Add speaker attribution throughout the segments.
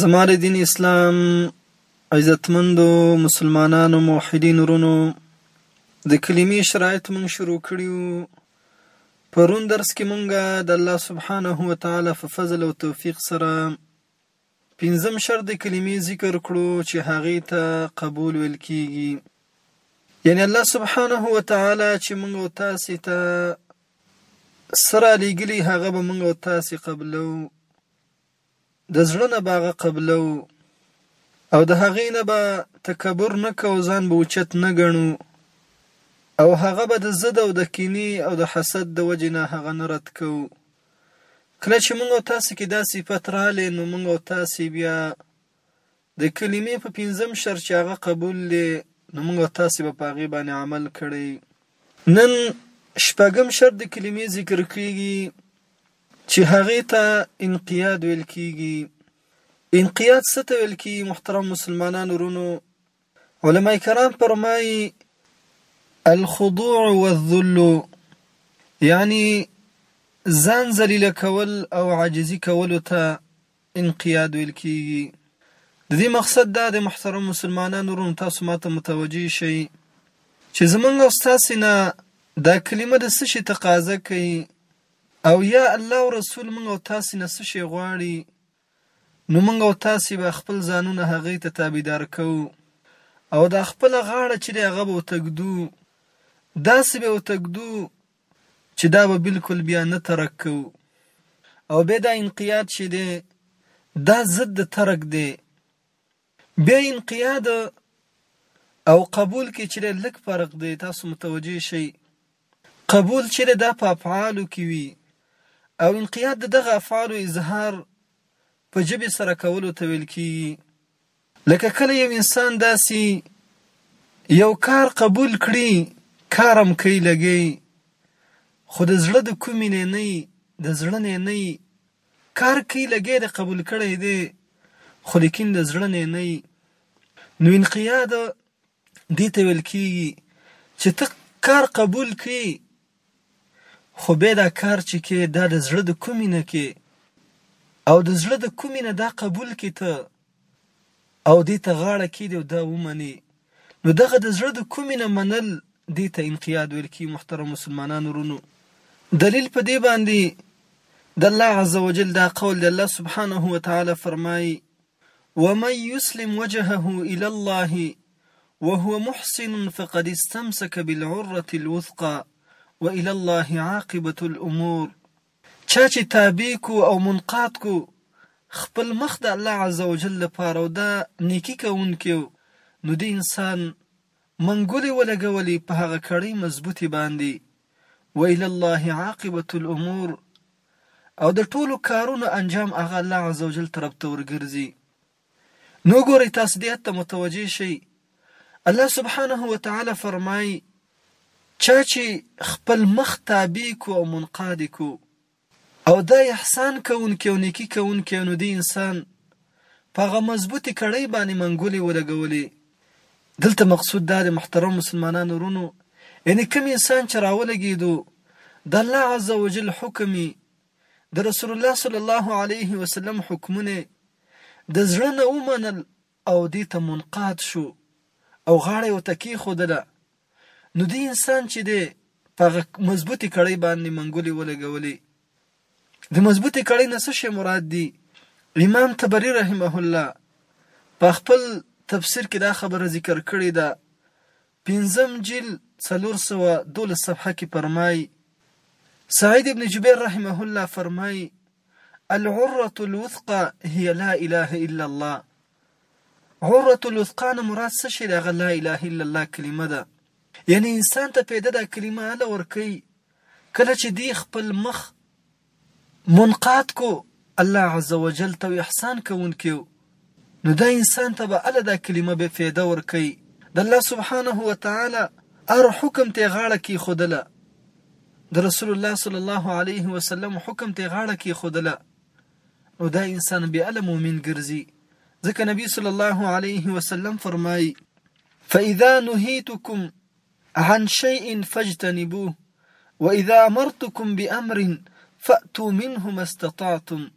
Speaker 1: زما د
Speaker 2: دین اسلام عزتمندو مسلمانانو موحدین ورونو د کلمې شرایط مونږ شروع کړي پرون درس کې مونږ د الله سبحانه و تعالی په فضل او توفیق سره پنځم شرط د کلمې ذکر کړو چې هغه ته قبول ویل کیږي یعنی الله سبحانه و تعالی چې مونږ او تاسو ته سره لګلی هغه به مونږ او تاسو قبلو د زړه نه به هغه قبلوو او د هغې نه به تکبر نه کوو، ځان به اوچت نه ګڼو او هغه به د ضد او د کینې او د حسد د وجې نه هغه نه رد کوو. کله چې مونږ او تاسې کې دا صفت راغلی نو مونږ او تاسې بیا د کلمې په پنځم شرط چې هغه قبول دی نو موږ او تاسې به په هغې باندې عمل کړی. نن شپږم شرط د کلمې ذکر کېږي چې هغې ته انقیاد ویل کېږي. انقیاد څه ته ویل کېږي محترم مسلمانان ورونو علماء کرام فرمایي الخضوع والذل یعنی ځان ذلیله کول او عاجزي کولو ته انقياد ويل کيږي د دې مقصد دا دی محترم مسلمانان ورونو تاسو ماته متوجه شئ چې زمونږ او ستاسو نه دا کلمه د څه شي تقاضا کوي او یا الله او رسول مونږ او تاسو نه څه شي غواړي نو مونږ او تاسو به خپل ځانونه هغه ته تابعدار کوو او دا خپل غاړه چې هغه به وتګدو داسې به وتګدو چې دا به بلکل بیا نه ترک کوو او بیا دا انقیاد چې دی دا ضد د ترک دی بیا انقیاد او قبول کې چې لږ فرق دی تاسو متوجه شئ قبول چې دا په افعالو کې وي او انقیاد د دغه افعالو اظهار په ژبې سره کولو ته ویل کیږي لکه کله یو انسان داسی یو کار قبول کړي کار هم کوي لګي خو د زړه د کومي نه نه یی د زړه نه نه یی کار کوي لګي د قبول کړی دی خو لیکن د زړه نه نه یی نو انقیاد دي ته ویل کیږي چي ته کار قبول کړي. خو بیا دا کار چې کې دا د زړه د کومې نه کې او د زړه د کومې نه دا قبول کې ته او دې ته غاړه کې دی او دا ومني نو دغه د زړه د کومې نه منل دې ته انقیاد ویل کی محترم مسلمانانو رونو دلیل په دې باندې د الله عزوجل دا قول دی الله سبحانه وتعالی فرمایي ومن يسلم وجهه الي الله وهو محسن فقد استمسک بالعرة الوثقی والي الله عاقبة الامور چا چې تابع کو او منقاد کو خپل مخ د الله عزوجل لپاره او دا نيکي کوونکيو نو دي انسان منګولې ولګولې په هغه کړۍ مضبوطې باندې، والى الله عاقبة الامور، او د ټولو کارونو انجام هغه الله عزوجل طرف ته ورګرځي. نو ګورئ تاسو دې آیت ته متوجه شئ، الله سبحانه وتعالی فرمائی، چا چې خپل مخ تابع کړو او منقاد یې کړو او دا احسان کوونکی او نیکي کوونکی نو دې انسان په هغه مضبوطې کړۍ باندې منګولې ولګولې دلته مقصود دا دی محترم مسلمانانو ورونو یعنی کوم انسان چې راولګېدو د الله عز وجل حکم د رسول الله صلی الله علیه وسلم حکمونه د زړه نه ومنل او دې ته منقاد شو او غاړه یې ورته کېښودله، نو دې انسان چې دی په هغه مضبوطې کړۍ باندې منګولې ولګولې. د مضبوطې کړۍ نه څه شی مراد دي؟ امام طبري رحمه الله په خپل تفسیر کې دا خبره ذکر کړې ده پنځم جیل څلور سوه دولس صفحه کې فرمائی، سعید ابن جبیر رحمه الله فرمائی، العرة الوثقى هي لا اله الا الله عرة الوثقى نه مراد څه شی دی هغه لا اله الا الله کلمه ده یعنی انسان ته پیدا دا کلمه اله ورکی کله چې دی خپل مخ منقاد کو الله عز وجل ته او احسان کوونکی او نو دا انسان ته به اله دا کلمه به فیده ورکي د الله سبحانه و تعالی ار حکم ته غاړه کی خودله د رسول الله صلی الله علیه وسلم حکم ته غاړه کی خودله نو دا انسان به اله مؤمن ګرځي ځکه نبی صلی الله علیه وسلم فرمایي فاذا نهیتکم عن شيء فاجتنبوه واذا امرتكم بامر فاتو منه ما استطعتم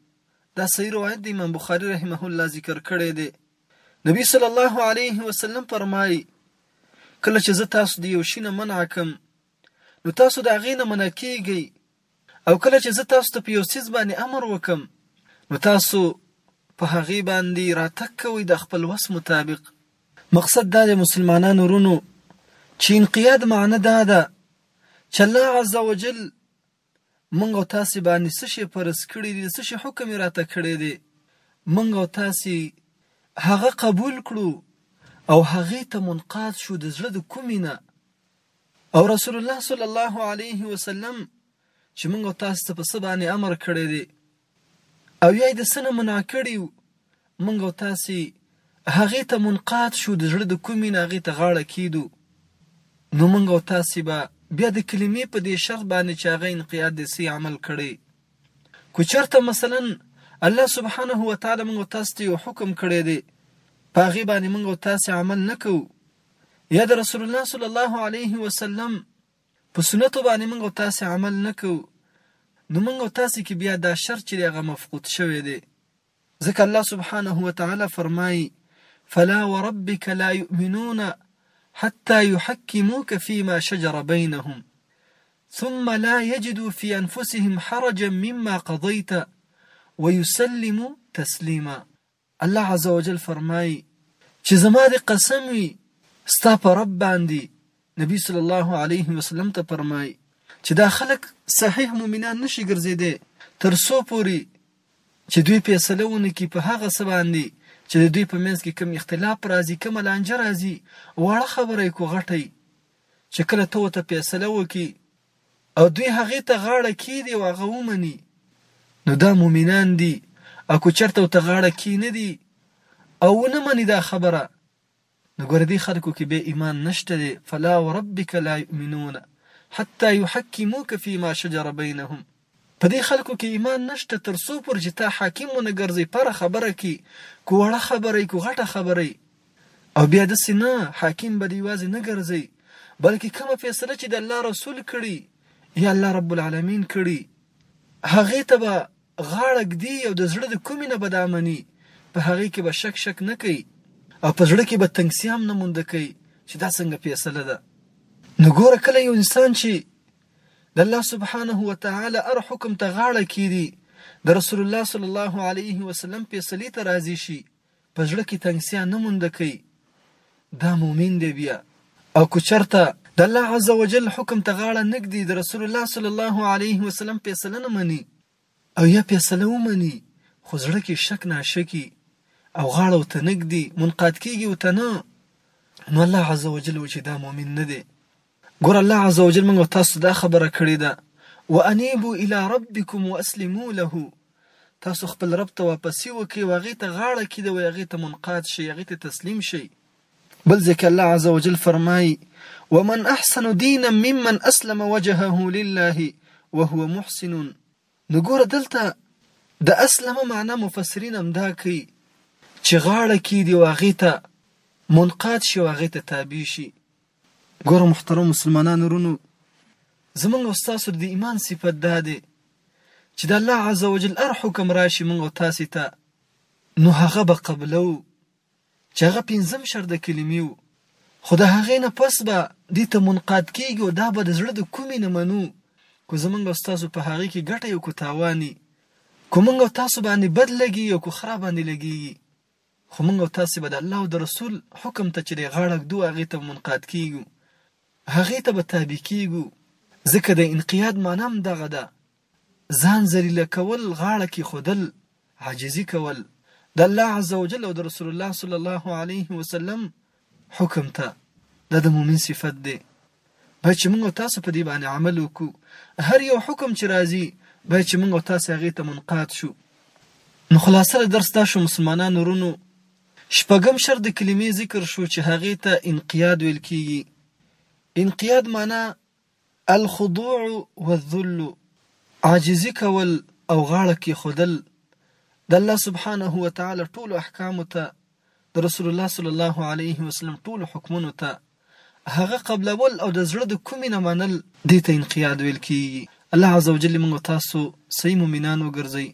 Speaker 2: دا صحیح روایت دی امام بخاری رحمه الله ذکر کړی دی نبی صلی الله علیه وسلم فرمایي کله چې زه تاسو د یو شي نه منع کم نو تاسو د هغې نه منع کیږئ او کله چې زه تاسو ته په یو څیز باندې امر وکم نو تاسو په هغې باندې راتک کوئ د خپل وس مطابق مقصد دا دی مسلمانانو رونو چې انقیاد معنی دا ده چې الله عز وجل مونږ او تاسو باندې څه شي فرض کړی دی څه شي حکم راته کړی دی مونږ او تاسو هغه قبول کړو او هغه ته منقاد شو د زړه د کومینه او رسول الله صلی الله علیه وسلم چې موږ تاسو ته په څه باندې امر کړی دی او یا د سنه منا کړی موږ تاسو هغه ته منقاد شو د زړه د کومې ناغه ته غاړه کیدو نو موږ تاسو به بیا د کلمې په دې شرط باندې چې هغه انقیاد دې سي عمل کړي کو چرته مثلا الله سبحانه و تعالی موږ تاسو ته حکم کړی دی پاغي باندې موږ تاسو عمل نکو یا د رسول الله صلی الله علیه وسلم په سنتو باندې موږ تاسو عمل نکو نو موږ تاسو کې بیا دا شرط چې هغه مفقود شوی دی ځکه الله سبحانه و تعالی فرمایي فلا وربك لا يؤمنون حتى يحكموك فيما شجر بينهم ثم لا يجدوا في انفسهم حرجا مما قضيت ويسلموا تسليما الله عز وجل فرمائی چې زما دې قسم وي ستا په رب باندې نبی صلی الله علیه وسلم ته فرمای چې دا خلک صحیح مؤمنان نشي ګرځیدي تر څو پوري چې دوی فیصله ونکي په هغه څه باندې چې د دوی په منځ کې کم اختلاف راځي کم لانجه راځي واړه خبره کو غټي چې کله ته ته فیصله وکي او دوی هغه ته غاړه کیدی او هغه ومنی نو دا مومنان دی او که چرته او ته غاړه کیندی او ونه منی دا خبره نو ګوره دی خلکو کی بیا ایمان نشته دی فلا وربک لا یؤمنون حتی یحکموک فیما شجر بینهم په دې خلکو کې ایمان نشته تر څو پورې چې تا حاکم ونه ګرځي پر خبره کې کو وړه خبره کو غټه خبره او بیا د سینا حاکم به دی واځي نه ګرځي بلکې کومه فیصله چې د الله رسول کړي یا الله رب العالمین کړي هغه ته به غاړه ګدي او د زړه د کومې نه بدامني په هغه کې به شک شک نه کوي او په زړه کې به تنګسیام نه مونږ کوي چې دا څنګه فیصله ده نو ګوره کله یو انسان چې د الله سبحانه وتعالی هر حکم ته غاړه کیدي، د رسول الله صلی الله علیه وسلم فیصلی ته راضی شي، په زړه کی تنګسیا نه مونده کوي، دا مؤمن دی بیا او که چرته د الله عزوجل حکم ته غاړه نه ږدي، د رسول الله صلی الله علیه وسلم فیصله نه مني او یا فیصله ومني خو زړه کی شک ناشکی او غاړه ورته نه ږدي، منقاد کیږي ورته نه، نو الله عزوجل وایي چې دا مؤمن نه دی. ګوره الله عزوجل موږ او تاسو ته دا خبره کړې ده وانیبو الی ربکم واسلمو له تاسو خپل رب ته واپسی وکړئ او هغې ته غاړه کیده وي هغې ته منقاد شئ هغې ته تسلیم شئ بل ځای کې الله عز وجل فرمایي ومن احسن دینا ممن اسلم وجهه لله وهو محسن نو ګوره دلته د اسلم معنا مفسرین هم دا کوي چې غاړه کې دی واغې ته منقاد شي واغې ته تابع شي ګورو محترم مسلمانانو رونو زمونږ او ستاسو د ایمان صفت دا دی چې د الله عز وجل هر حکم راشي مونږ او تاسو ته نو هغه به قبلو چې هغه پنځم شر د کلمې وو خو د هغې نه پس به دې ته منقاد کیږي او دا به د زړه د کومې نه منو کو زمونږ او تاسو په هغه کې ګټه یو کو تاواني کو مونږ او تاسو باندې بد لګي او کو خراب باندې لګي خو موږ او تاسې به د الله او د رسول حکم ته چې دی غاړه ږدو هغې ته به منقاد کېږو، هغې ته به تابع کېږو، ځکه د انقیاد مانا همدغه ده، ځان ذلیله کول، غاړه کېښودل، عاجزي کول، د الله عزوجل او د رسول الله صلی الله علیه وسلم حکم ته دا د مؤمن صفت دی باید چې موږ تاسو په دې باندې عمل وکړو هر یو حکم چې راځي باید چې موږ تاسو هغه ته منقاد شو نو خلاصه له درس دا شو مسلمانانو ورونو شپږم شر د کلمې ذکر شو چې هغې ته انقیاد ویل کیږي انقیاد معنا الخضوع والذل، عاجزي کول او غاړه کېښودل، د الله سبحانه وتعالی ټولو احکامو ته، د رسول الله صلی الله علیه وسلم ټولو حکمونو ته، هغه قبلول او د زړه د کومې نه منل، دې ته انقیاد ویل کېږي، الله عزوجل دې موږ او
Speaker 3: تاسو صحیح مؤمنان وګرځوي.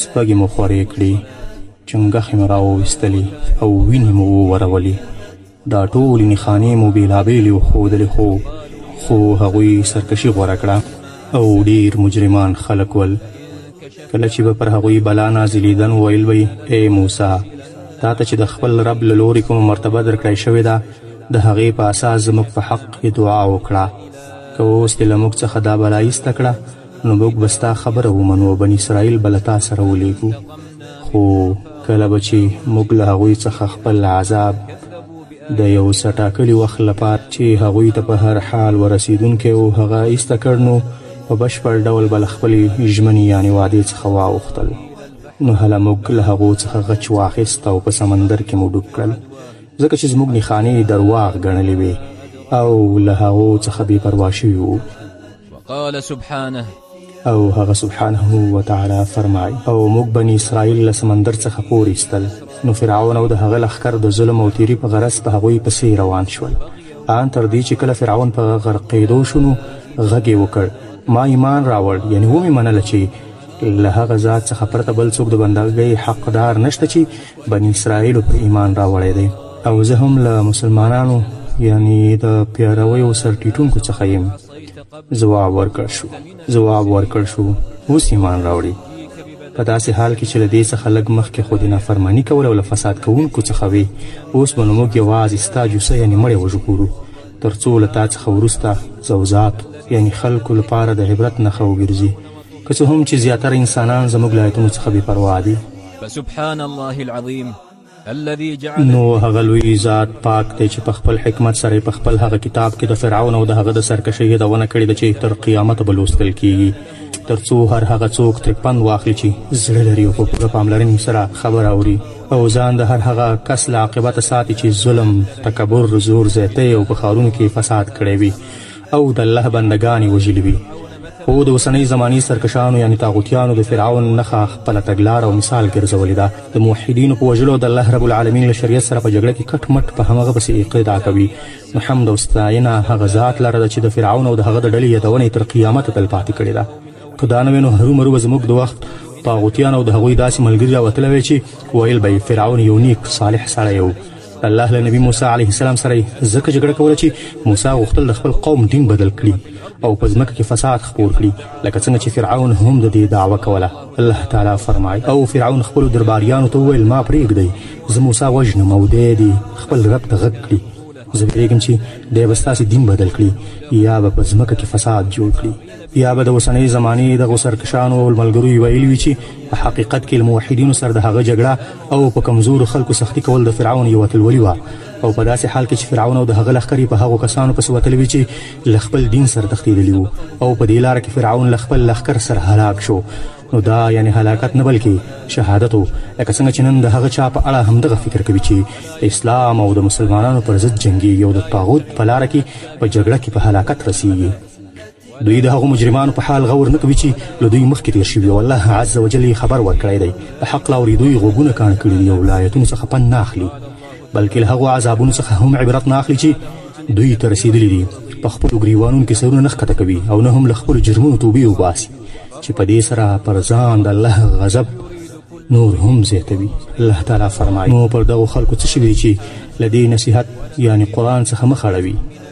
Speaker 3: سپږې مو خورې کړې چنګښې مو راوویستلې او وینې مو وورولې دا ټولې نښانې مو بېلابېلې وښودلې خو خو هغوی سرکشي غوره کړه او ډیر مجرمان خلک ول کله چې به پر هغوی بلا نازلیدن ویل به ای موسی تا ته چې د خپل رب له لوري کومه مرتبه درکړای شوې ده د هغې په اساس زموږ په حق یې دعا وکړه که اوس دې له موږ څخه دا بلا ایسته کړه نو موږ به ستا خبره ومنو او بني اسرائیل به له تا سره ولیږو خو کله به چې موږ له هغوی څخه خپل عذاب د یو څه ټاکلي وخت لپاره چې هغوی ته په هر حال ورسېدونکی و هغه ایسته کړ نو په بشپړ ډول به له خپلې ژمنې یعنې وعدې څخه واوښتل نو هله موږ له هغو څخه غچ واخیست او په سمندر کې مو ډوب کړل ځکه چې زموږ نښانې درواغ ګڼلې وې او له هغو څخه بې پروا شوي وو
Speaker 4: وقال سبحانه
Speaker 3: او هغه سبحانه و تعالی فرمای او موږ بنی اسرائیل له سمندر څخه پورې ایستل نو فرعون او د هغه لښکر د ظلم او تیری په غرض په هغوی پسې روان شول ان تر دې چې کله فرعون په غرقېدو شو نو غږ یې وکړ ما ایمان راوړ یعنی ومې منله چې له هغه ذات څخه پرته بل څوک د بندګۍ حقدار نشته چې بنی اسرائیلو په ایمان راوړی دی او زه هم له مسلمانانو یعنی د پیارویو سرټیټونکو څخه یم ځواب ورکړ شو ځواب ورکړ شو اوس ایمان راوړي په داسې حال کې چې له دې څخه لږ مخکې خو دې نافرماني کوله او له فساد کوونکو څخه وې اوس به نو موږ یوازې ستا جوسه یعنې مړی وژغورو تر څو له تا څخه وروسته زوزات یعنې خلکو لپاره د عبرت نښه وګرځي که څه هم چې زیاتره انسانان زموږ له آیتونو څخه بې پروا دي
Speaker 4: فسبحان الله العظیم
Speaker 3: نو هغه لوی ذات پاک دی چې په خپل حکمت سره یې په خپل هغه کتاب کې د فرعون او د هغه د سرکشۍ یادونه کړې ده چې تر قیامته به لوستل کېږي تر څو هر هغه څوک ترې پند واخلي چې زړه لري او په پوره پاملرنې سره خبره اوري او ځان د هر هغه کس له عاقبته ساتي چې ظلم، تکبر، زور زیاتی او په ښارونو کې فساد کړی وي. او د الله بندګان یې وژلي وي او د اوسنۍ زمانې سرکشانو یعنی طاغوتیانو د فرعون نښه خپله تګلاره او مثال ګرځولې ده د موحدینو په وژلو د الله رب العالمین له شریعت سره په جګړه کې کټ مټ په همغه پسې اقتدا کوي نو حمد او ستاینه هغه ذات لره ده چې د فرعون او د هغه د ډلې یادونه تر قیامته تلپاتې کړې ده که دا نه وي نو هرومرو به زموږ د وخت طاغوتیان او د هغوی داسې ملګري راوتلی وای چې ویل به یې فرعون یو نیک صالح سړی و الله له نبی موسی علیه السلام سره ځکه جګړه کوله چې موسی غوښتل د خپل قوم دین بدل کړي او په ځمکه کې فساد خپور کړي لکه څنګه چې فرعون هم د دې دعوه کوله الله تعالی فرمایي او فرعون خپل درباریانو ته وویل ما پرېږدئ زه موسی وژنم او دی دې خپل رب ته غږ کړي زه ویرېږم چې دی به ستاسې دین بدل کړي یا به په ځمکه کې فساد جوړ کړي یا به د اوسنۍ زمانې دغو سرکشانو او ملګرو یې ویلي وي چې په حقیقت کې له موحدینو سره د هغه جګړه او په کمزورو خلکو سختی کول د فرعون یو اتلولي وه او په داسې حال کې چې فرعون او د هغه لښکر په هغو کسانو پسې وتلې وي چې له خپل دین سره تښتېدلي وو او په دې لاره کې فرعون له خپل لښکر سره هلاک شو نو دا یعنی هلاکت نه بلکې شهادت و لکه څنګه چې نن د هغه چا په اړه همدغه فکر کوي چې د اسلام او د مسلمانانو پر ضد جنګي یو د طاغوت په لار کې په جګړه کې په هلاکت رسیږي دوی د هغو مجرمانو په حال غور نه کوي چې له دوی مخکې تیر شوي او الله عز وجل یې خبر ورکړی دی په حق له اورېدو یې غوږونه کاڼه کړي دي او له آیتونو څخه پند نه اخلي بلکې له هغو عذابونو څخه هم عبرت نه اخلي چې دوی ته رسېدلي دي په خپلو ګریوانونو کې سرونه نه ښکته کوي او نه هم له خپلو جرمونو توبې وباسي چې په دې سره پر ځان د الله غضب نور هم زیاتوي الله تعالی فرمایي نو پر دغو خلکو څه شوي چې له دې نصیحت یعنی قرآن څخه مخ اړوي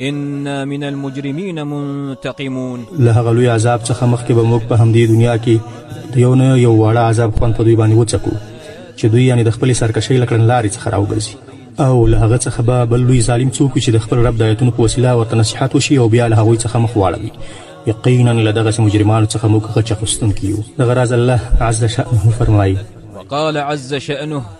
Speaker 4: انا من المجرمین منتقمون
Speaker 3: له هغه لوی عذاب څخه مخکې به موږ په همدې دنیا کې د یو نه یو واړه عذاب خوند په دوی باندې وڅکو چې دوی یعنې د خپلې سرکشۍ له کړنلارې څخه راوګرځي او له هغه څخه به بل لوی ظالم څوک وي چې د خپل رب د آیتونو په وسیله ورته نصیحت وشي او بیا له هغوی څخه مخ واړوي یقینا له دغسې مجرمانو څخه موږ غچ اخیستونکي یو دغه راز الله عز شأنه فرمایي
Speaker 4: وقال عز شأنه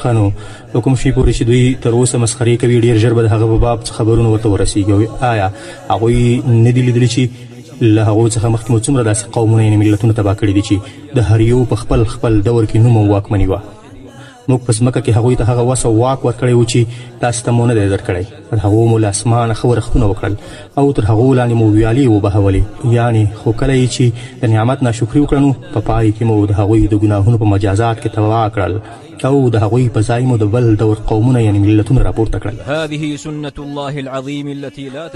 Speaker 3: خنو په کوم شي پورې چې دوی تر اوسه مسخري کوي ډیر ژر به د هغه په باب څه خبرونه ورته ورسیږي او آیا هغه نه دی لیدلی چې له هغه څخه مخکې مو څومره داسې قومونه یې ملتونه تباه کړي دي چې د هر یو په خپل خپل دور کې نوم او واکمني وه موږ په ځمکه کې هغوی ته هغه وس او واک ورکړی و چې تاسو ته مو نه دی درکړی پر هغو مو له اسمانه ښه ورښتونه وکړل او تر هغو لاندې مو ویالې وبهولې یعنې خو کله یې چې د نعمت ناشکري وکړه نو په پای کې مو د هغوی د ګناهونو په مجازات کې تباه کړل او د هغوی په ځای مو د بل دور قومونه یعنې ملتونه راپورته کړل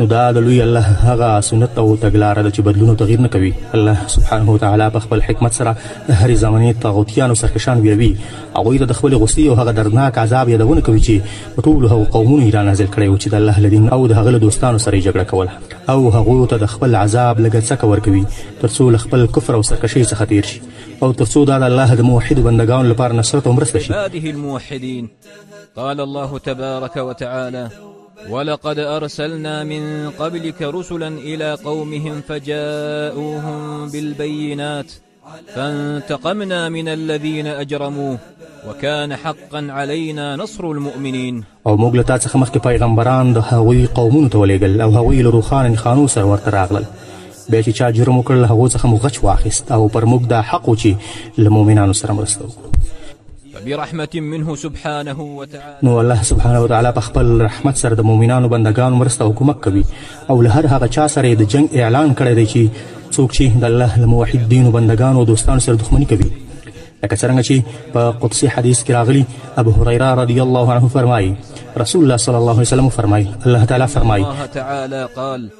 Speaker 3: نو دا د لوی الله هغه سنت او تګلاره ده چې بدلون او تغییر نه کوي الله سبحانه وتعالی په خپل حکمت سره د هرې زمانې طاغوتیانو سرکشان ویروي هغوی ته د خپلې غصې او هغه دردناک عذاب یادونه کوي چې په ټولو هغو قومونو یې رانازل کړی و چې د الله له دین او د هغه له دوستانو سره یې جګړه کوله او هغو ته د خپل عذاب لږه څکه ورکوي تر څو له خپل کفر او سرکشۍ څخه تېر شي او تر څو دا د الله د موحدو بندګانو لپاره نصرت او مرسته شي
Speaker 4: عباده الموحدين قال الله تبارک وتعالى ولقد أرسلنا من قبلك رسلا إلى قومهم فجاءوهم بالبينات فانتقمنا من الذين اجرموا وكان حقا علينا نصر المؤمنين
Speaker 3: او موږ له تا څخه مخکې پیغمبران د هغوی قومونو ته ولېږل او هغوی له روښانه نښانو سره ورته راغلل بیا چې چا جرم وکړ له هغو څخه مو غچ واخیست او پر موږ دا حق و چې له مؤمنانو سره مرسته وکړو
Speaker 4: فبرحمة منه سبحانه وتعالى
Speaker 3: نو الله سبحانه وتعالى په خپل رحمت سره د مؤمنانو بندګانو مرسته او کومک کوي او له هر هغه چا سره د جنګ اعلان کړی دی چې څوک چې د الله له موحدینو بندګانو او دوستانو سره دښمني کوي لکه څرنګه چې په قدسي حدیث کې راغلي ابو هريره رضی الله عنه فرمایي رسول الله صلی الله علیه وسلم فرمایي الله تعالی فرمایي
Speaker 4: الله تعالی قال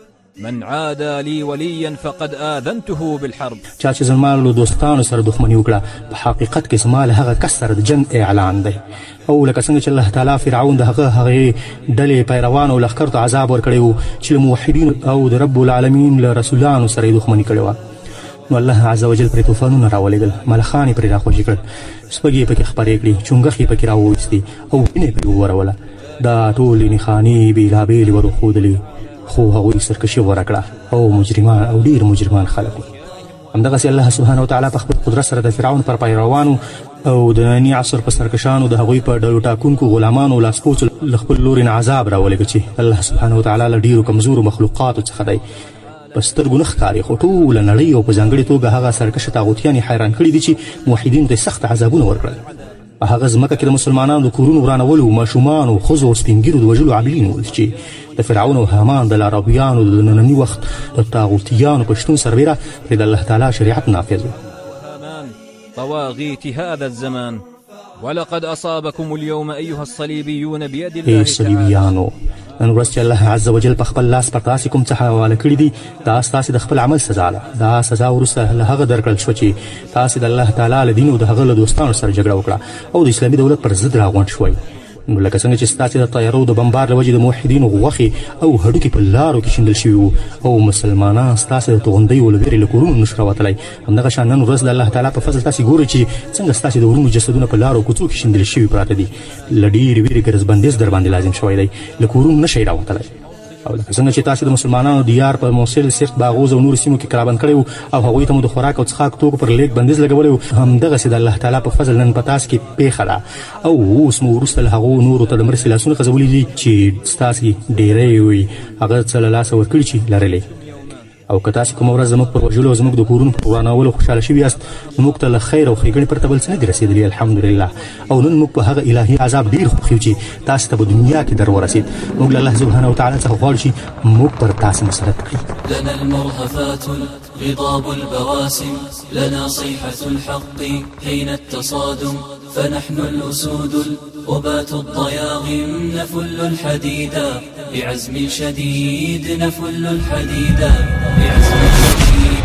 Speaker 4: من عادى لي وليا فقد آذنته بالحرب
Speaker 3: چا چې زما له دوستانو سره دښمني وکړه په حقیقت کې زما له هغه کس سره د جنګ اعلان دی او لکه څنګه چې الله تعالی فرعون د هغه هغې ډلې پیروان او لښکر ته عذاب ورکړی و چې له موحدینو او د رب العالمین له رسولانو سره یې دښمني کړې وه نو الله عز وجل پرې طوفانونه راولېږل ملخان یې پرې راخوشې کړل سپږې یې پکې خپرې کړې چونګښې یې پکې راوویستې او وینه یې پرې ووروله دا ټولې نښانې بېلابېلې وروښودلې خو هغوی سرکشي غوره کړه او مجرمان او ډیر مجرمان خلک وو همدغسې الله سبحانه وتعالی په خپل قدرت سره د فرعون پر پیروانو او د نني عصر په سرکشانو د هغوی په ډلو ټاکونکو غلامانو لاسپوڅو له خپل لوري نه عذاب راولېږه چې الله سبحانه وتعالی له ډیرو کمزورو مخلوقاتو څخه دی په سترګو نه ښکاري خو ټوله نړۍ او په ځانګړې توګه هغه سرکشه طاغوتیان یې حیران کړي دي چې موحدینو ته سخت عذابونه ورکړل په هغه ځمکه کې د مسلمانانو د کورونو ورانولو ماشومانو ښځو او سپینګیرو د وژلو عاملین ول چې د فرعون او هامان د لارویانو د ننني وخت د طاغوتیانو په شتون سربیره پرې د الله تعالی شریعت نافذ و
Speaker 4: طواغیت هذا الزمان ولقد اصابكم اليوم ايها الصليبيون بيد الله
Speaker 3: اي صليبيانو نن ورځ چې الله عز وجل په خپل لاس پر تاسې کوم څه حواله کړي دي دا ستاسې د خپل عمل سزا ده دا سزا وروسته له هغه درکړل شوه چې تاسې د الله تعالی له دین او د هغه له دوستانو سره جګړه وکړه او د اسلامي دولت پر ضد راغونډ شوئ نو لکه څنګه چې ستاسې د طیارو د بمبار له وجې د موحدینو غوښې او هډوکي په لارو کې شیندل شوي وو او مسلمانان ستاسې د توغندیو له ویرې له کورونو نشو راوتلی همدغه شان نن ورځ د الله تعالی په فضل تاسې ګورئ چې څنګه ستاسې د ورونو جسدونه په لارو کوڅو کې شیندل شوي پراته دي له ډېرې ویرې ګرځبندیز در باندې لازم شوی دی له کورونو نشئ راوتلی او لکه څنګه چې تاسو د مسلمانانو دیار په موصل، سرت، باغوز او نورو سیمو کې کلابند کړی وو او هغوی ته مو د خوراک او څښاک توکو پر لېږد بندیز لګولی وو، همدغسې د الله تعالی په فضل نن په تاسو کې پېښه ده او اوس مو وروسته له هغو نورو ته د مرستې لاسونه غځولي دي چې ستاسو ډېری یې هغه څه له لاسه ورکړي چې لرل یې. او که تاسې کومه ورځ زموږ پر وژلو او زموږ د کورونو پر ورانولو خوشحاله شوي یاست نو موږ ته له خیر او ښېګڼې پرته بل څه نه دي رسېدلي الحمدلله او نن موږ په هغه الهي عذاب ډېر خوښ یو چې تاسې ته په دنیا کې در ورسېد موږ له الله سبحانه وتعالی څخه غواړو چې موږ پر تاسې مسلط کړي
Speaker 5: لنا المرهفات غضاب البواسم لنا صيحة الحق حين التصادم فنحن الأسود الأبات الضياغم نفل الحديدا بعزم شديد نفل الحديدا بعزم شديد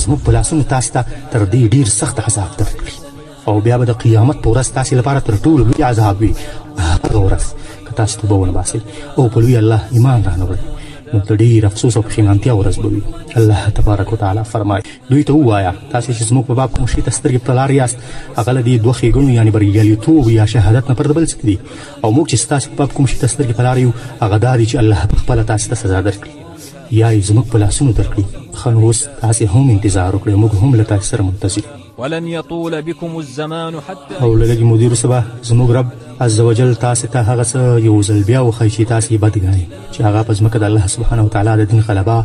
Speaker 3: زموږ په لاسونو تاسو ته تر دې ډیر سخت عذاب درکړي او بیا به د قیامت په ورځ تاسو لپاره تر ټولو لوی عذاب وي هغه ورځ که تاسو توبه ونه باسئ او په لوی الله ایمان رانه وړئ نو د ډیر افسوس او پښیمانتیا ورځ به وي الله تبارک وتعالی فرمایي دوی ته ووایه تاسې چې زموږ په باب کوم شي ته سترګې په لار یاست هغه له دې دوه ښېګڼو یعنې بریالیتوب یا شهادت نه پرته بل څه نه دي او موږ چې ستاسې په باب کوم شي ته سترګې په لار یو هغه دا دي چې الله په خپله تاسې ته سزا درکړي یا یې زموږ په لاسونو درکړي ښه نو اوس تاسې هم انتظار وکړئ موږ هم له تاسې سره منتظر
Speaker 4: ولن يطول بكم الزمان حتى
Speaker 3: او لږ مدیر سبا زموږ رب عز وجل تاسو ته هغه څه یو ځل بیا وخی چې تاسو یې بد ګڼئ چې هغه په ځمکه د الله سبحانه وتعالی د دین غلبه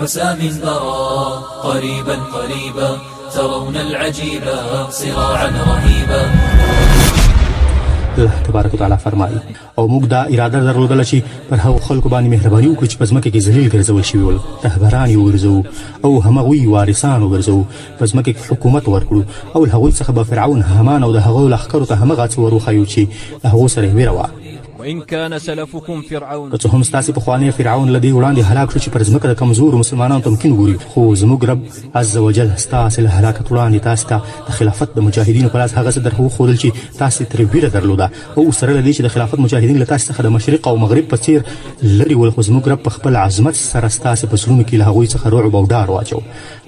Speaker 5: حسام برا قريبا قريبا ترون العجيبا صراعا رهيبا
Speaker 3: الله تبارک وتعالى فرمایي او موږ دا اراده درلودله چې پر هغو خلکو باندې مهرباني وکړو چې په ځمکه کې ذلیل ګرځول شوي ول رهبران یې وګرځوو او همغوی وارثان وګرځوو په ځمکه کې حکومت ورکړو او له هغوی څخه به فرعون هامان او د هغو لښکرو ته همغه څه وروښیو چې له هغو سره یې ویره وه
Speaker 4: وان كان سلفكم فرعون
Speaker 3: که څه هم ستاسو پخوانی فرعون لدی وړاندې هلاک شو چې پر ځمکه د کمزورو مسلمانانو ته ممکن ګوري خو زموږ رب عز وجل ستاسو له هلاکت وړاندې تاسو ته د خلافت د مجاهدینو په لاس هغه څه در وښودل چې تاسو ترې ویره درلوده او سره لدی چې د خلافت مجاهدین له تاسو څخه د مشرق او مغرب په څیر لري ول خو زموږ رب په خپل عظمت سره ستاسو په زړونو کې له هغوی څخه رعب او ډار واچو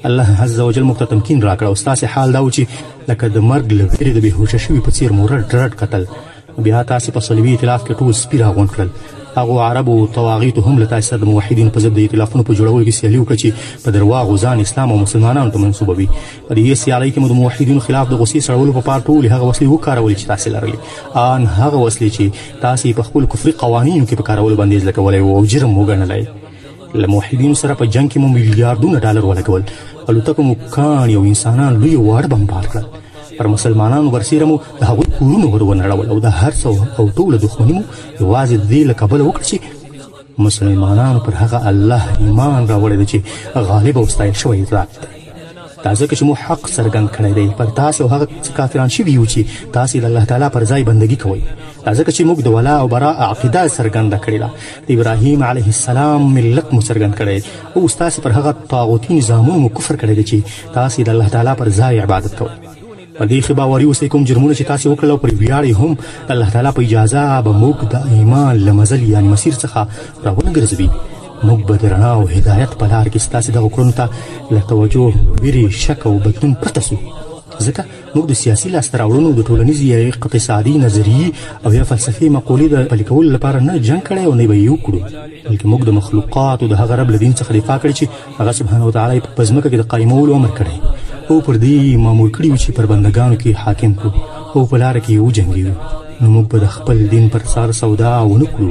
Speaker 3: الله عز وجل موږ ته تمکین راکړ او ستاسو حال دا و چې لکه د مرګ له ویرې د بې هوشه شوي په څیر مورډ رډ قتل بیا تاسو په صلیبي ائتلاف کې ټول سپي راغونډ کړل هغه عربو تواغیتو هم له تاسو سره د موحدینو په ضد د ائتلافونو په جوړولو کې سیالي وکړه چې په درواغو ځان اسلام او مسلمانانو ته منسوبوي په دې سیالۍ کې مو د موحدینو خلاف د غصې سړولو په پار ټول هغه وسلې وکارول چې تاسو لرلې ان هغه وسلې چې تاسو په خپل کفري قوانینو کې په کارولو باندې ځلکولای او جرم وګڼلای له موحدینو سره په جنگ کې مو میلیارډونه ډالر ولګول الوتکو مو کاڼي او انسانان لوی واړه بمبار کړل پر مسلمانانو برسیره مو د هغوی کورونه ور ونړول او د هر څه او ټوله دښمني مو یوازې د دې له کبله وکړه چې مسلمانانو پر هغه الله ایمان راوړی دی چې غالب او ستایل شوی ذات دی دا ځکه چې مو حق څرګند کړی دی پر تاسو هغه څه کافران شوي یو چې تاسو د الله تعالی پر ځای بندگی کوئ دا ځکه چې موږ د ولا او برا عقیده څرګنده کړې ده د ابراهیم علیه السلام ملت مو څرګند کړی او تاسو پر هغه طاغوتی نظامونو مو کفر کړی دی چې تاسو د الله تعالی پر ځای عبادت کوئ دې ښه باوري اوسئ کوم جرمونه چې تاسو وکړل او پر ویاړې هم د الله تعالی په اجازه به موږ د ایمان له مزل یعنی مسیر څخه راونه ګرځوي موږ به د رڼا او هدایت په لار کې ستاسو دغو کړنو ته له توجه ویرې شک او بدلون پرته سو ځکه موږ د سیاسي لاسته راوړنو د ټولنیزې یا اقتصادي نظریې او یا فلسفي مقولې د پلي کولو لپاره نه جنګ کړی او نه به یې وکړو بلکې موږ د مخلوقاتو د هغه رب له دین څخه دفاع کړې چې هغه سبحانه وتعالی یې په ځمکه کې د قایمولو امر کړی او پر دې یې مامور کړي وو چې پر بندګانو کې حاکم کړو او په لاره کې یې وجنګېږو نو موږ به د خپل دین پر سر سودا ونه کړو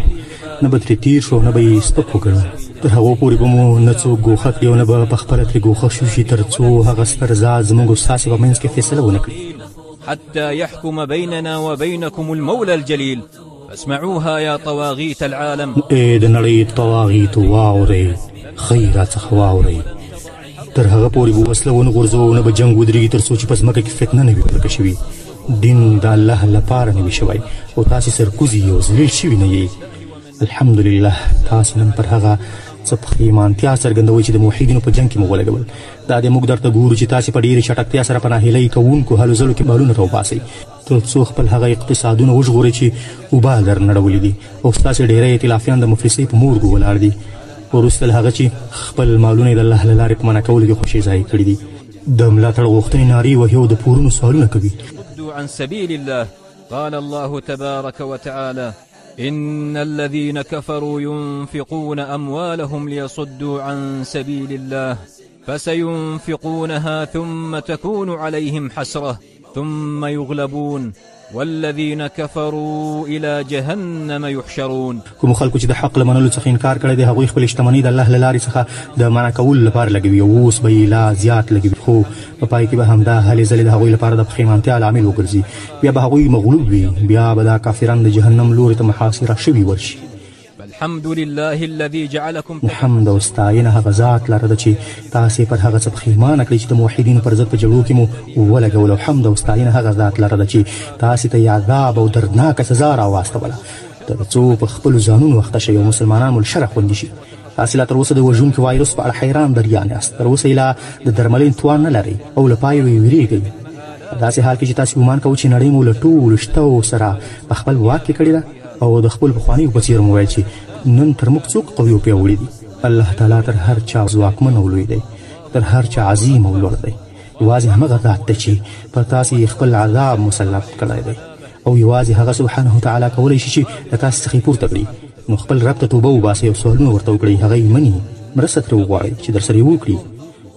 Speaker 3: نه به ترې تیر شو نه به یې سپک وګڼو تر هغو پورې به مو نه څوک ګوښه کړي او نه به په خپله ترې ګوښه شو چې تر څو هغه ستر ذات زموږ او ستاسې په منځ کې فیصله ونه کړي
Speaker 4: حتى يحكم بيننا وبينكم المولى الجليل فاسمعوها يا طواغيت العالم
Speaker 3: اې د نړۍ طواغيت واوري خیره څخه واوري تر هغه پورې به وسله ونه غورځو نه به جنګ ودرېږي تر څو چې په ځمکه کې فتنه نه وي ورکه شوي دین د الله لپاره نه وي شوی او تاسې سرکوزي یې او ذلیل شوي نه یې الحمدلله تاسې نن پر هغه څه پښیمانتیا څرګندوئ چې د موحدینو په جنګ کې مو ولګول دا دی موږ درته ګورو چې تاسې په ډېرې چټکتیا سره په ناهیلۍ کوونکو هلو ځلو کې مالونه راوباسئ تر څو خپل هغه اقتصادونه وژغوري چې اوبه در نړولي دي او ستاسې ډیری ایتلافیان د مفلسۍ په مورګو ولاړ دي وروسته له هغه چې خپل مالونه د الله له لارې په منع کولو کې خوشې ځای کړي دي د ملاتړ غوښتنې نارې وهي او د پورونو سوالونه کوي
Speaker 4: عن سبيل الله قال الله تبارك وتعالى إن الذين كفروا ينفقون أموالهم ليصدوا عن سبيل الله فسينفقونها ثم تكون عليهم حسرة ثم يغلبون والذين كفروا الى جهنم يحشرون
Speaker 3: کوم خلکو چې د حق لمنلو څخه انکار کړی دی هغوی خپل شتمنۍ د الله له لارې څخه د منع کولو لپاره لګوي او اوس به یې لا زیات لګوي خو په پای کې به همدا هلې ځلې د هغوی لپاره د پښیمانتیا لامل وګرځي بیا به هغوی مغلوب وي بیا به دا کافران د جهنم لوري ته محاصره شوي ورشي
Speaker 4: الحمد لله الذي جعلكم
Speaker 3: حمد او ستاینه هغه ذات لره ده چې تاسو پر هغه څه پښیمانه کړئ چې د موحدینو پر ضد په جګړو کې مو ولګول حمد او ستاینه هغه ذات لره ده چې تاسو ته عذاب او دردناک سزا راواستوله تر څو په خپل ځانونو وخت شي او مسلمانان مل شر خوندي شي تاسو لا تر اوسه د وژونکي وایروس په اړه حیران دریان یاست تر اوسه لا د درملین توان نه لري او له پایلو یې ویریږئ داسې حال کې چې تاسو ګومان کوئ چې نړۍ مو له ټولو شته سره په خپل واک کې کړې ده او د خپل پخوانیو په څیر مو ویل چې نن تر موږ څوک قوي او پیاوړي دي الله تعالی تر هر چا ځواکمن او لوی دی تر هر چا عظیم او لوړ دی یوازې همغه ذات دی چې په تاسو خپل عذاب مسلط کړی دی او یوازې هغه سبحانه تعالی کولی شي چې له تاسو څخه پورته کړي نو خپل رب ته توبه وباسئ او سوالونه ورته وکړئ هغه یې مني مرسته ترې وغواړئ چې درسره یې وکړي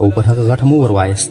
Speaker 3: او پر هغه غټه مو وروایست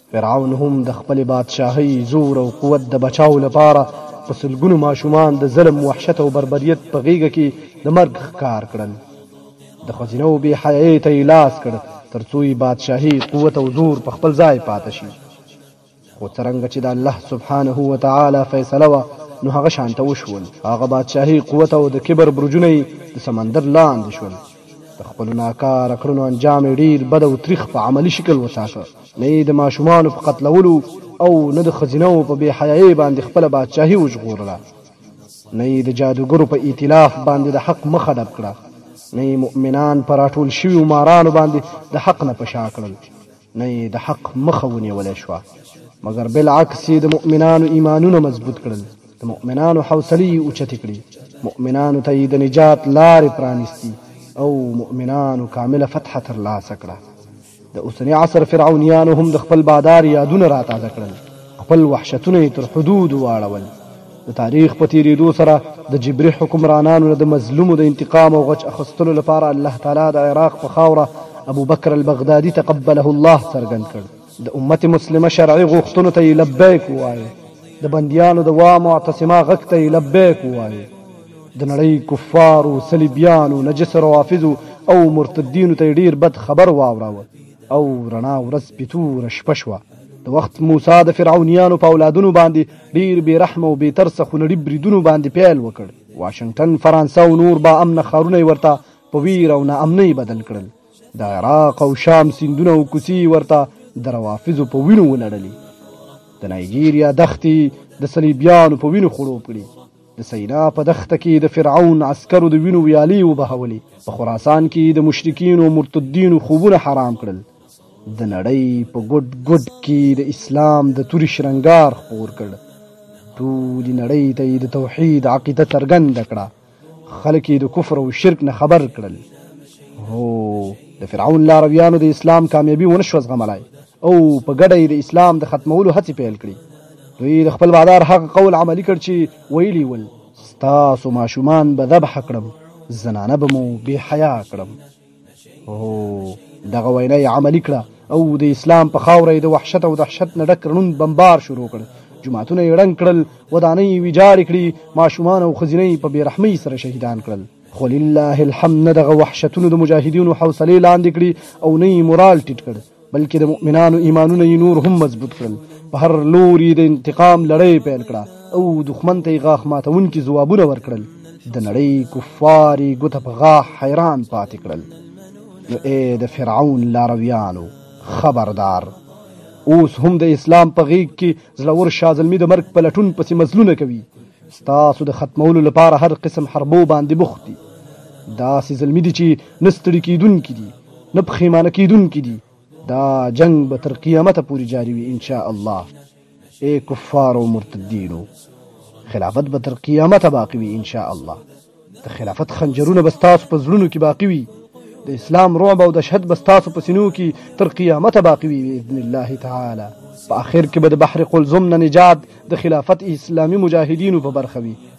Speaker 6: فرعون
Speaker 7: هم د خپلې بادشاهۍ، زور او قوت د بچاو لپاره په سلګونو ماشومان د ظلم، وحشت او بربریت په غېږه کې د مرګ ښکار کړل. د ښځینه و بې حیایۍ ته یې لاس کړ تر څو یې بادشاهي، قوت او زور په خپل ځای پاته شي. خو څرنګه چې د الله سبحانه و تعالی فیصله وه نو هغه شانته وشول. هغه بادشاهي، قوت او د کبر برجونه یې د سمندر لاندې شول. د خپلو ناکاره کړنو انجام یې ډېر بد او تریخ په عملي شکل وټاکه نه یې د ماشومانو په قتلولو او نه د ښځینهو په بې حیایۍ باندې خپله بادشاهي وژغورله نه یې د جادوګرو په ایتلاف باندې د حق مخه ډب کړه نه یې مؤمنان په راټول شویو مارانو باندې د حق نه په شا کړل نه یې د حق مخه ونیولی شوه، مګر بالعکس یې د مؤمنانو ایمانونه مضبوط کړل، د مؤمنانو حوصلې یې اوچتې کړې، مؤمنانو ته یې د نجات لارې پرانیستي او مؤمنانو کامله فتحه تر لاسه کړه. د اوسني عصر فرعونیانو هم د خپل بادار یادونه راتازه کړل، خپل وحشتونه یې تر حدودو واړول، د تاریخ په تیریدو سره د جبري حکمرانانو نه د مظلومو د انتقام او غچ اخستلو لپاره الله تعالی د عراق په خاوره ابوبکر البغدادي تقبله الله څرګند کړ. د امت مسلمه شرعي غوښتنو ته یې لبیک ووایه، د بندیانو د وا معتصمه غږ ته یې لبیک ووایه، د نړۍ کفارو، صلیبیانو، نجس روافضو او مرتدینو ته یې ډیر بد خبر واوراوه او رڼا ورځ پې توره شپه شوه. د وخت موسی د فرعونیانو په اولادونو باندې ډیر بې رحمه او بې ترسه خونړي بریدونو باندې پیل وکړ واشنگټن فرانسه او نور با امن ښارونه ورته په ویر او ناامنۍ بدل کړل د عراق او شام سیندونه او کوڅې ورته د روافضو په وینو ولړلې د نایجیریا دښتې د صلیبیانو په وینو خړوب کړې د سینا په دښته کې د فرعون عسکرو د وینو ویالې وبهولې په خراسان کې د مشرکین او مرتدینو خوبونه حرام کړل د نړۍ په ګډ ګډ کې د اسلام د توري شرنګار خپور کړ ټولې نړۍ ته یې د توحید عقیده څرګنده کړه خلک یې د کفر او شرک نه خبر کړل هو د فرعون لارویانو د اسلام کامیابي ونه شوه زغملای او په ګډه یې د اسلام د ختمولو هڅې پیل کړې دوی د خپل بادار هغه قول عملی کړ چې ویلي ول ستاسو ماشومان به ذبح کړم زنانه به مو بې حیا کړم دغه وینا یې عملي کړه او د اسلام په خاوره یې د وحشت او دهشت نه ډک رڼون بمبار شروع کړ جوماتونه یې ړنګ کړل ودانۍ یې ویجاړې کړې ماشومان او ښځینه یې په بېرحمۍ سره شهیدان کړل خو لله الحمد نه دغه وحشتونو د مجاهدینو حوصلې لاندې کړې او نه یې مورال ټیټ کړ بلکې د مؤمنانو ایمانونه یې نور هم مضبوط کړل په هر لوري د انتقام لړۍ پیل کړه او دښمن ته یې غاښ ماتونکي ځوابونه ورکړل د نړۍ کفار یې ګوته په غاښ حیران پاتې کړل نو ای د فرعون لارویانو خبردار اوس هم د اسلام په غیږ کې زړور شازلمی د مرګ په لټون پسې مزلونه کوي ستاسو د ختمولو لپاره هر قسم حربو باندې بوخت دي داسې زلمی دي چې نستړي کیدونکي دي نه پښیمانه کیدونکي دي دا جنگ به تر قیامت پورې جاری وي ان شاء الله اے کفار او مرتدینو خلافت به تر قیامت باقی وي ان شاء الله د خلافت خنجرونه به تاسو په زړونو کې باقی وي د اسلام رعب او دهشت به تاسو په سینو کې تر قیامت باقی وي باذن الله تعالی په اخر کې به د بحر قلزم نه نجات د خلافت اسلامي مجاهدینو په برخه وي